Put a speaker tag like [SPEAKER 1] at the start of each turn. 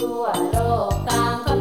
[SPEAKER 1] ทั่วโลกตางก็